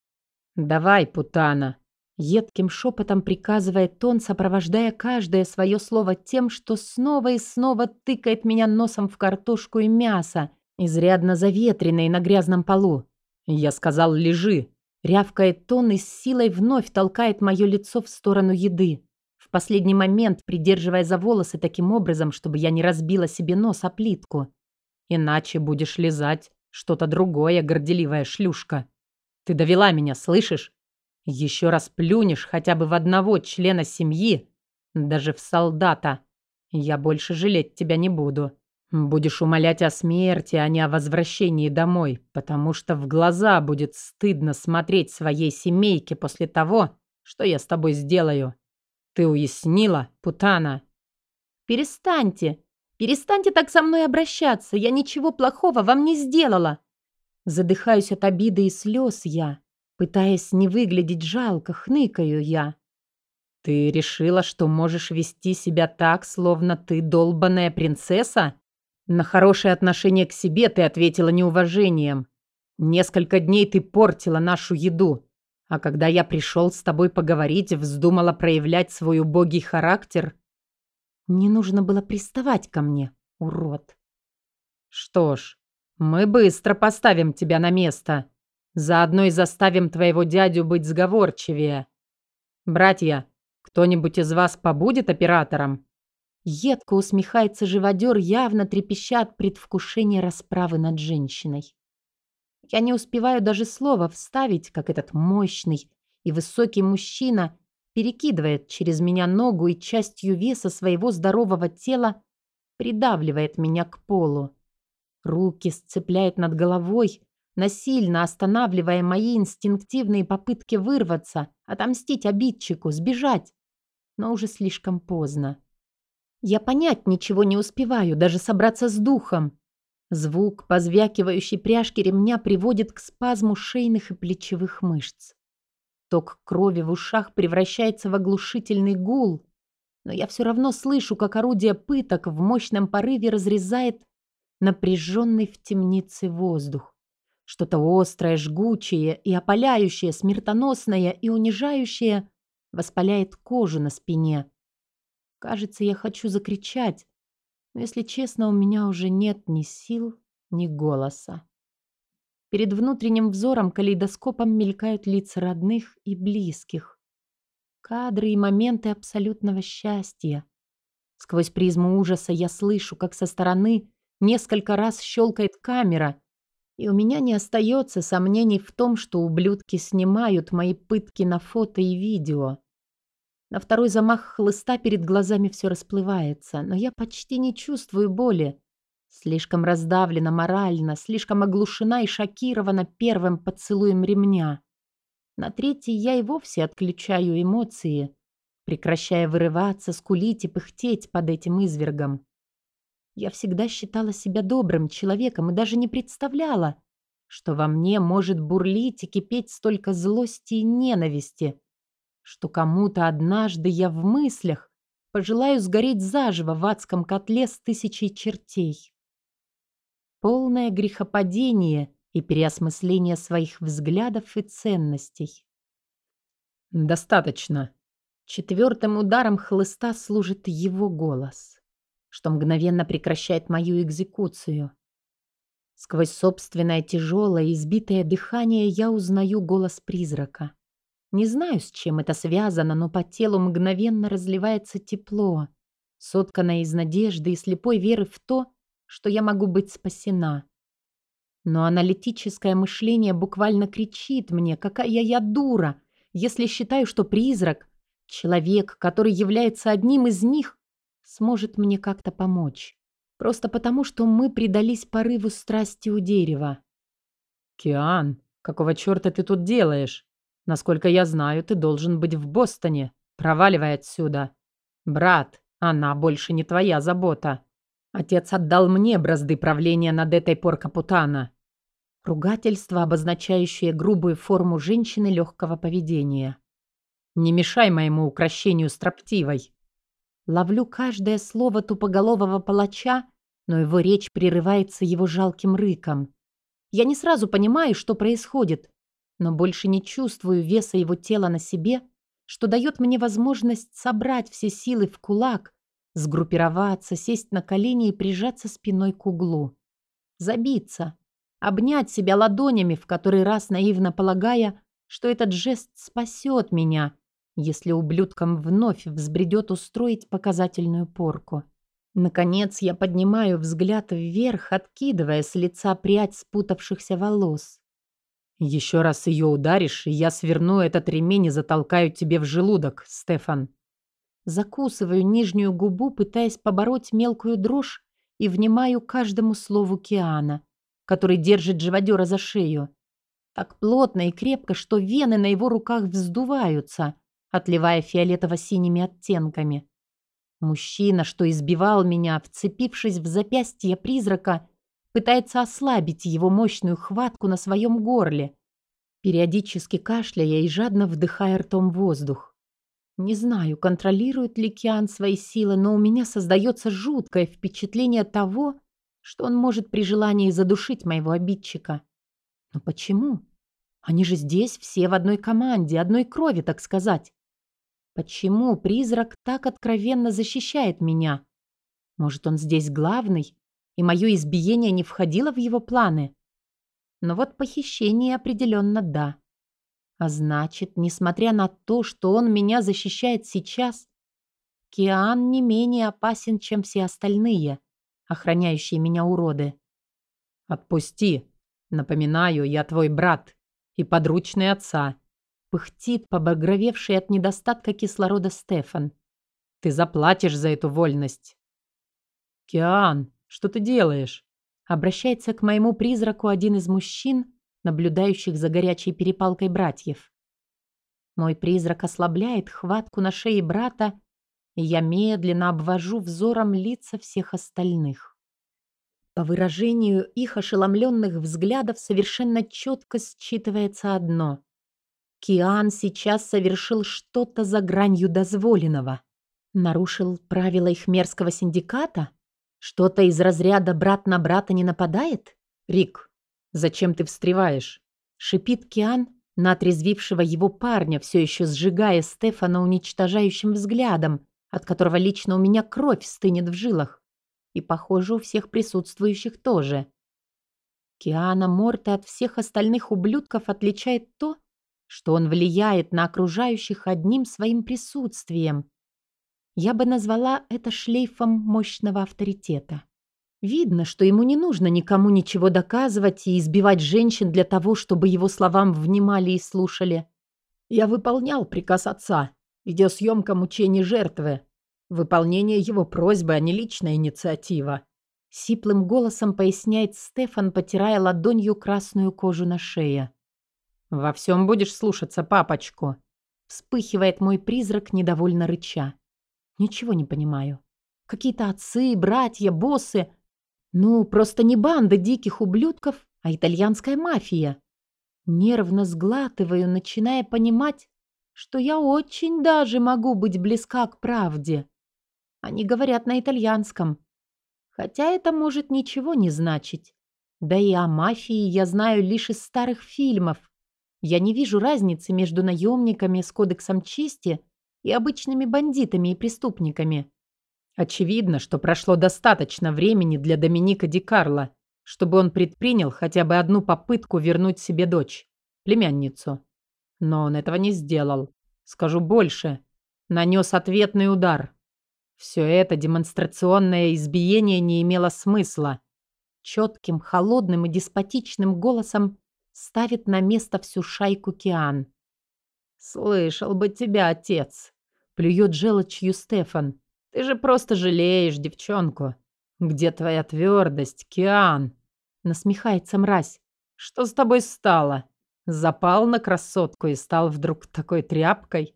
«Давай, путана!» Едким шепотом приказывает он, сопровождая каждое свое слово тем, что снова и снова тыкает меня носом в картошку и мясо, изрядно заветренные на грязном полу. «Я сказал, лежи!» Рявкает он и с силой вновь толкает мое лицо в сторону еды. Последний момент придерживая за волосы таким образом, чтобы я не разбила себе нос о плитку. Иначе будешь лизать что-то другое, горделивая шлюшка. Ты довела меня, слышишь? Еще раз плюнешь хотя бы в одного члена семьи, даже в солдата, я больше жалеть тебя не буду. Будешь умолять о смерти, а не о возвращении домой, потому что в глаза будет стыдно смотреть своей семейке после того, что я с тобой сделаю. Ты уяснила, путана? Перестаньте, перестаньте так со мной обращаться, я ничего плохого вам не сделала. Задыхаюсь от обиды и слез я. Пытаясь не выглядеть жалко, хныкаю я. «Ты решила, что можешь вести себя так, словно ты долбаная принцесса? На хорошее отношение к себе ты ответила неуважением. Несколько дней ты портила нашу еду. А когда я пришел с тобой поговорить, вздумала проявлять свой убогий характер. Не нужно было приставать ко мне, урод. Что ж, мы быстро поставим тебя на место. Заодно и заставим твоего дядю быть сговорчивее. Братья, кто-нибудь из вас побудет оператором?» Едко усмехается живодер, явно трепеща от предвкушения расправы над женщиной. Я не успеваю даже слова вставить, как этот мощный и высокий мужчина перекидывает через меня ногу и частью веса своего здорового тела придавливает меня к полу. Руки сцепляет над головой, насильно останавливая мои инстинктивные попытки вырваться, отомстить обидчику, сбежать. Но уже слишком поздно. Я понять ничего не успеваю, даже собраться с духом. Звук позвякивающей пряжки ремня приводит к спазму шейных и плечевых мышц. Ток крови в ушах превращается в оглушительный гул, но я все равно слышу, как орудие пыток в мощном порыве разрезает напряженный в темнице воздух. Что-то острое, жгучее и опаляющее, смертоносное и унижающее воспаляет кожу на спине. Кажется, я хочу закричать, но, если честно, у меня уже нет ни сил, ни голоса. Перед внутренним взором калейдоскопом мелькают лица родных и близких. Кадры и моменты абсолютного счастья. Сквозь призму ужаса я слышу, как со стороны несколько раз щелкает камера, и у меня не остается сомнений в том, что ублюдки снимают мои пытки на фото и видео. На второй замах хлыста перед глазами все расплывается, но я почти не чувствую боли. Слишком раздавлена морально, слишком оглушена и шокирована первым поцелуем ремня. На третий я и вовсе отключаю эмоции, прекращая вырываться, скулить и пыхтеть под этим извергом. Я всегда считала себя добрым человеком и даже не представляла, что во мне может бурлить и кипеть столько злости и ненависти, что кому-то однажды я в мыслях пожелаю сгореть заживо в адском котле с тысячей чертей. Полное грехопадение и переосмысление своих взглядов и ценностей. «Достаточно». Четвертым ударом хлыста служит его голос что мгновенно прекращает мою экзекуцию. Сквозь собственное тяжелое, избитое дыхание я узнаю голос призрака. Не знаю, с чем это связано, но по телу мгновенно разливается тепло, сотканная из надежды и слепой веры в то, что я могу быть спасена. Но аналитическое мышление буквально кричит мне, какая я дура, если считаю, что призрак, человек, который является одним из них, сможет мне как-то помочь. Просто потому, что мы предались порыву страсти у дерева. «Киан, какого черта ты тут делаешь? Насколько я знаю, ты должен быть в Бостоне. Проваливай отсюда. Брат, она больше не твоя забота. Отец отдал мне бразды правления над этой поркапутана. Ругательство, обозначающее грубую форму женщины легкого поведения. «Не мешай моему укращению строптивой!» Ловлю каждое слово тупоголового палача, но его речь прерывается его жалким рыком. Я не сразу понимаю, что происходит, но больше не чувствую веса его тела на себе, что дает мне возможность собрать все силы в кулак, сгруппироваться, сесть на колени и прижаться спиной к углу. Забиться, обнять себя ладонями, в который раз наивно полагая, что этот жест спасет меня, если ублюдкам вновь взбредет устроить показательную порку. Наконец я поднимаю взгляд вверх, откидывая с лица прядь спутавшихся волос. «Еще раз ее ударишь, и я сверну этот ремень и затолкаю тебе в желудок, Стефан». Закусываю нижнюю губу, пытаясь побороть мелкую дрожь, и внимаю каждому слову Киана – который держит живодера за шею. Так плотно и крепко, что вены на его руках вздуваются, отливая фиолетово-синими оттенками. Мужчина, что избивал меня, вцепившись в запястье призрака, пытается ослабить его мощную хватку на своем горле, периодически кашляя и жадно вдыхая ртом воздух. Не знаю, контролирует ли Киан свои силы, но у меня создается жуткое впечатление того, что он может при желании задушить моего обидчика. Но почему? Они же здесь все в одной команде, одной крови, так сказать. Почему призрак так откровенно защищает меня? Может, он здесь главный, и мое избиение не входило в его планы? Но вот похищение определенно да. А значит, несмотря на то, что он меня защищает сейчас, Киан не менее опасен, чем все остальные охраняющие меня уроды. «Отпусти. Напоминаю, я твой брат и подручный отца», пыхтит побагровевший от недостатка кислорода Стефан. «Ты заплатишь за эту вольность». «Киан, что ты делаешь?» Обращается к моему призраку один из мужчин, наблюдающих за горячей перепалкой братьев. Мой призрак ослабляет хватку на шее брата и я медленно обвожу взором лица всех остальных. По выражению их ошеломленных взглядов совершенно четко считывается одно. Киан сейчас совершил что-то за гранью дозволенного. Нарушил правила их мерзкого синдиката? Что-то из разряда «брат на брата не нападает»? «Рик, зачем ты встреваешь?» Шипит Киан на отрезвившего его парня, все еще сжигая Стефана уничтожающим взглядом, от которого лично у меня кровь стынет в жилах. И, похоже, у всех присутствующих тоже. Киана Морта от всех остальных ублюдков отличает то, что он влияет на окружающих одним своим присутствием. Я бы назвала это шлейфом мощного авторитета. Видно, что ему не нужно никому ничего доказывать и избивать женщин для того, чтобы его словам внимали и слушали. Я выполнял приказ отца, Видеосъемка мучений жертвы. Выполнение его просьбы, а не личная инициатива. Сиплым голосом поясняет Стефан, потирая ладонью красную кожу на шее. «Во всем будешь слушаться папочку», — вспыхивает мой призрак, недовольно рыча. «Ничего не понимаю. Какие-то отцы, братья, боссы. Ну, просто не банда диких ублюдков, а итальянская мафия. Нервно сглатываю, начиная понимать, что я очень даже могу быть близка к правде. Они говорят на итальянском. Хотя это может ничего не значить. Да и о мафии я знаю лишь из старых фильмов. Я не вижу разницы между наемниками с кодексом чести и обычными бандитами и преступниками. Очевидно, что прошло достаточно времени для Доминика Ди Карло, чтобы он предпринял хотя бы одну попытку вернуть себе дочь, племянницу. Но он этого не сделал. Скажу больше. Нанес ответный удар. Все это демонстрационное избиение не имело смысла. Четким, холодным и деспотичным голосом ставит на место всю шайку Киан. «Слышал бы тебя, отец!» — плюет желчью Стефан. «Ты же просто жалеешь девчонку. Где твоя твердость, Киан?» Насмехается мразь. «Что с тобой стало? Запал на красотку и стал вдруг такой тряпкой?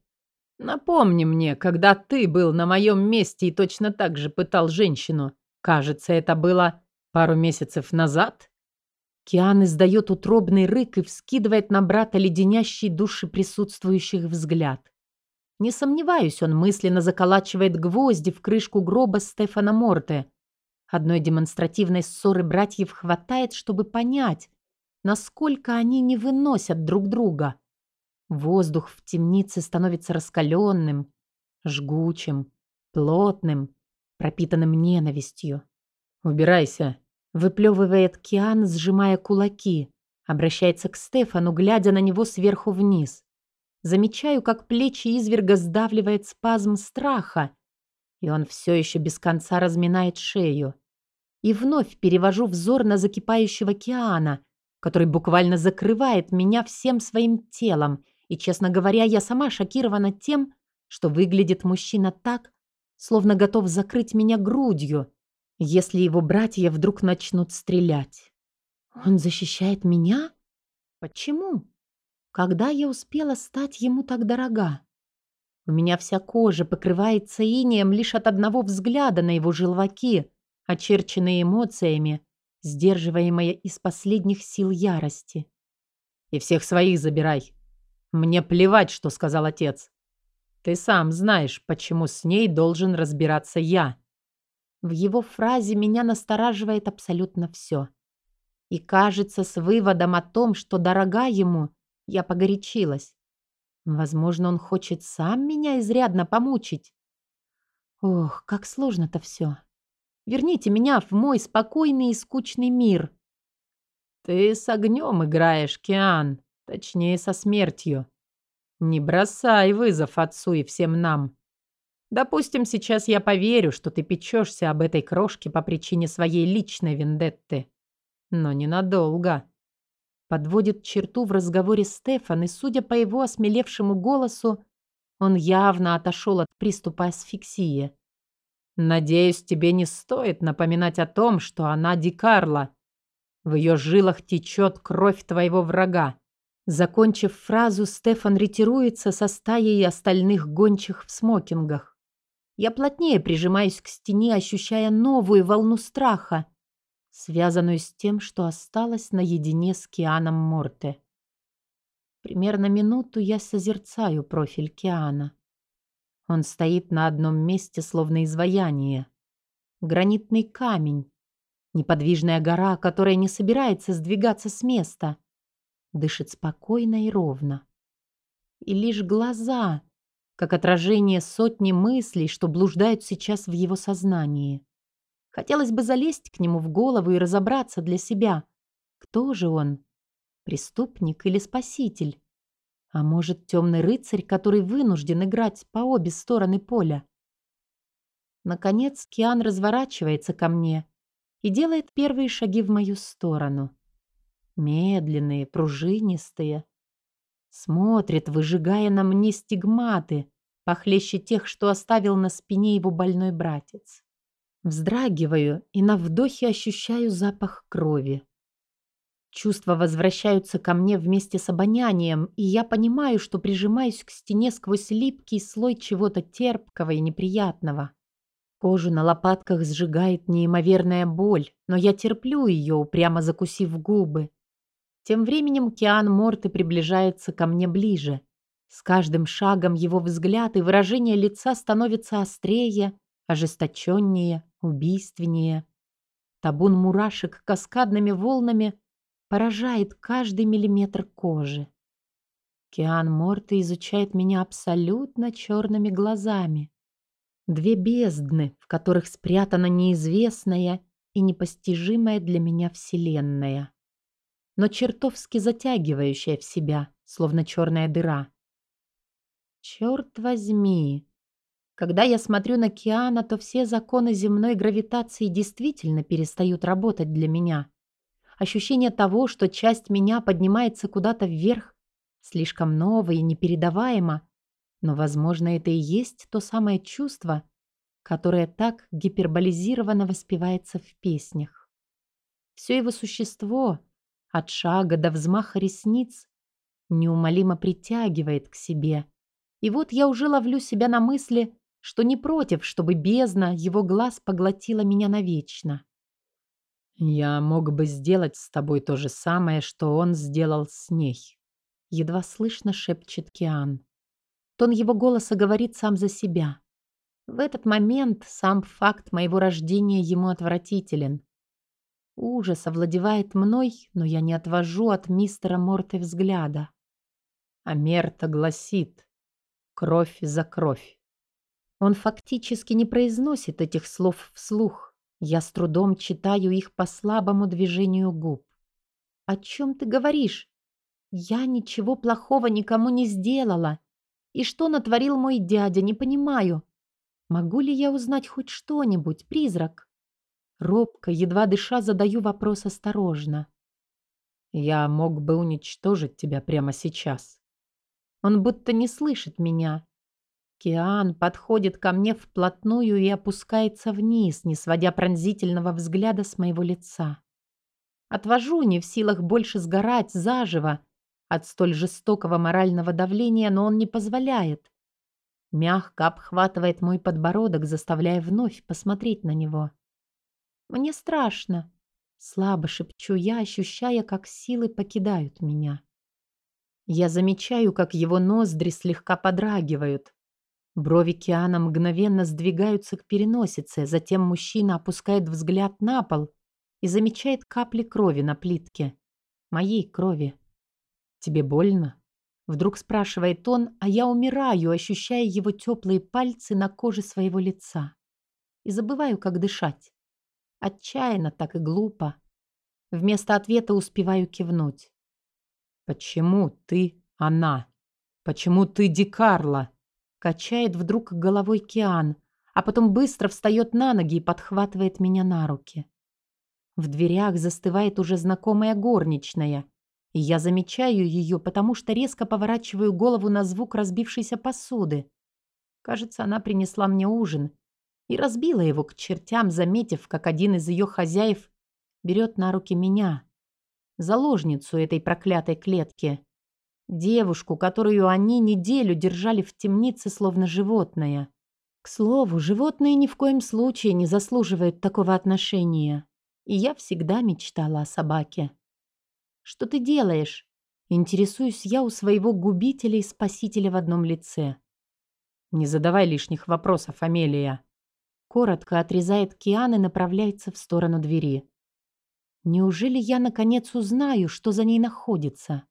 Напомни мне, когда ты был на моем месте и точно так же пытал женщину. Кажется, это было пару месяцев назад?» Киан издает утробный рык и вскидывает на брата леденящий души присутствующих взгляд. Не сомневаюсь, он мысленно заколачивает гвозди в крышку гроба Стефана Морте. Одной демонстративной ссоры братьев хватает, чтобы понять, насколько они не выносят друг друга. Воздух в темнице становится раскаленным, жгучим, плотным, пропитанным ненавистью. «Убирайся», Выплевывает Киан, сжимая кулаки. Обращается к Стефану, глядя на него сверху вниз. Замечаю, как плечи изверга сдавливает спазм страха, и он все еще без конца разминает шею. И вновь перевожу взор на закипающего Киана, который буквально закрывает меня всем своим телом, и, честно говоря, я сама шокирована тем, что выглядит мужчина так, словно готов закрыть меня грудью, если его братья вдруг начнут стрелять. Он защищает меня? Почему? Когда я успела стать ему так дорога? У меня вся кожа покрывается инеем лишь от одного взгляда на его желваки, очерченные эмоциями, сдерживаемые из последних сил ярости. «И всех своих забирай. Мне плевать, что сказал отец. Ты сам знаешь, почему с ней должен разбираться я. В его фразе меня настораживает абсолютно все. И кажется, с выводом о том, что дорога ему, я погорячилась. Возможно, он хочет сам меня изрядно помучить. Ох, как сложно-то все. Верните меня в мой спокойный и скучный мир. Ты с огнем играешь, Киан. Точнее, со смертью. Не бросай вызов отцу и всем нам. Допустим, сейчас я поверю, что ты печешься об этой крошке по причине своей личной вендетты. Но ненадолго. Подводит черту в разговоре Стефан, и, судя по его осмелевшему голосу, он явно отошел от приступа асфиксии. «Надеюсь, тебе не стоит напоминать о том, что она Дикарла. В ее жилах течет кровь твоего врага». Закончив фразу, Стефан ретируется со стаей остальных гончих в смокингах. Я плотнее прижимаюсь к стене, ощущая новую волну страха, связанную с тем, что осталось наедине с Кианом Морте. Примерно минуту я созерцаю профиль Киана. Он стоит на одном месте, словно изваяние. Гранитный камень, неподвижная гора, которая не собирается сдвигаться с места, дышит спокойно и ровно. И лишь глаза как отражение сотни мыслей, что блуждают сейчас в его сознании. Хотелось бы залезть к нему в голову и разобраться для себя, кто же он, преступник или спаситель? А может, темный рыцарь, который вынужден играть по обе стороны поля? Наконец Киан разворачивается ко мне и делает первые шаги в мою сторону. Медленные, пружинистые, Смотрит, выжигая на мне стигматы, похлеще тех, что оставил на спине его больной братец. Вздрагиваю и на вдохе ощущаю запах крови. Чувства возвращаются ко мне вместе с обонянием, и я понимаю, что прижимаюсь к стене сквозь липкий слой чего-то терпкого и неприятного. Кожу на лопатках сжигает неимоверная боль, но я терплю ее, упрямо закусив губы. Тем временем Киан Морты приближается ко мне ближе. С каждым шагом его взгляд и выражение лица становятся острее, ожесточеннее, убийственнее. Табун мурашек каскадными волнами поражает каждый миллиметр кожи. Киан Морты изучает меня абсолютно черными глазами. Две бездны, в которых спрятана неизвестная и непостижимая для меня вселенная но чертовски затягивающая в себя, словно черная дыра. Черт возьми! Когда я смотрю на Киана, то все законы земной гравитации действительно перестают работать для меня. Ощущение того, что часть меня поднимается куда-то вверх, слишком новое и непередаваемо. Но, возможно, это и есть то самое чувство, которое так гиперболизированно воспевается в песнях. Все его существо, от шага до взмаха ресниц, неумолимо притягивает к себе. И вот я уже ловлю себя на мысли, что не против, чтобы бездна его глаз поглотила меня навечно. «Я мог бы сделать с тобой то же самое, что он сделал с ней», — едва слышно шепчет Киан. Тон его голоса говорит сам за себя. В этот момент сам факт моего рождения ему отвратителен. Ужас овладевает мной, но я не отвожу от мистера Морты взгляда. А Мерта гласит «Кровь за кровь». Он фактически не произносит этих слов вслух. Я с трудом читаю их по слабому движению губ. «О чем ты говоришь? Я ничего плохого никому не сделала. И что натворил мой дядя, не понимаю. Могу ли я узнать хоть что-нибудь, призрак?» Робко, едва дыша, задаю вопрос осторожно. «Я мог бы уничтожить тебя прямо сейчас». Он будто не слышит меня. Киан подходит ко мне вплотную и опускается вниз, не сводя пронзительного взгляда с моего лица. Отвожу, не в силах больше сгорать заживо от столь жестокого морального давления, но он не позволяет. Мягко обхватывает мой подбородок, заставляя вновь посмотреть на него. Мне страшно. Слабо шепчу я, ощущая, как силы покидают меня. Я замечаю, как его ноздри слегка подрагивают, Брови Киана мгновенно сдвигаются к переносице, затем мужчина опускает взгляд на пол и замечает капли крови на плитке. Моей крови. «Тебе больно?» Вдруг спрашивает он, а я умираю, ощущая его теплые пальцы на коже своего лица. И забываю, как дышать. Отчаянно, так и глупо. Вместо ответа успеваю кивнуть. «Почему ты она? Почему ты Дикарла?» Качает вдруг головой Киан, а потом быстро встает на ноги и подхватывает меня на руки. В дверях застывает уже знакомая горничная, и я замечаю ее, потому что резко поворачиваю голову на звук разбившейся посуды. Кажется, она принесла мне ужин и разбила его к чертям, заметив, как один из ее хозяев берет на руки меня, заложницу этой проклятой клетки. Девушку, которую они неделю держали в темнице, словно животное. К слову, животные ни в коем случае не заслуживают такого отношения. И я всегда мечтала о собаке. «Что ты делаешь?» Интересуюсь я у своего губителя и спасителя в одном лице. «Не задавай лишних вопросов, Амелия». Коротко отрезает Киан и направляется в сторону двери. Неужели я наконец узнаю, что за ней находится?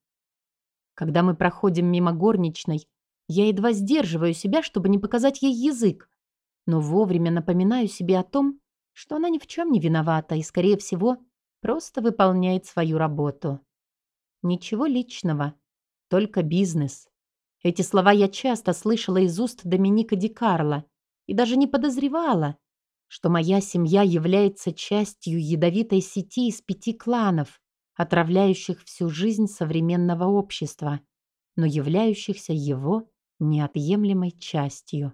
Когда мы проходим мимо горничной, я едва сдерживаю себя, чтобы не показать ей язык, но вовремя напоминаю себе о том, что она ни в чем не виновата и, скорее всего, просто выполняет свою работу. Ничего личного, только бизнес. Эти слова я часто слышала из уст Доминика Ди Карло и даже не подозревала, что моя семья является частью ядовитой сети из пяти кланов, отравляющих всю жизнь современного общества, но являющихся его неотъемлемой частью.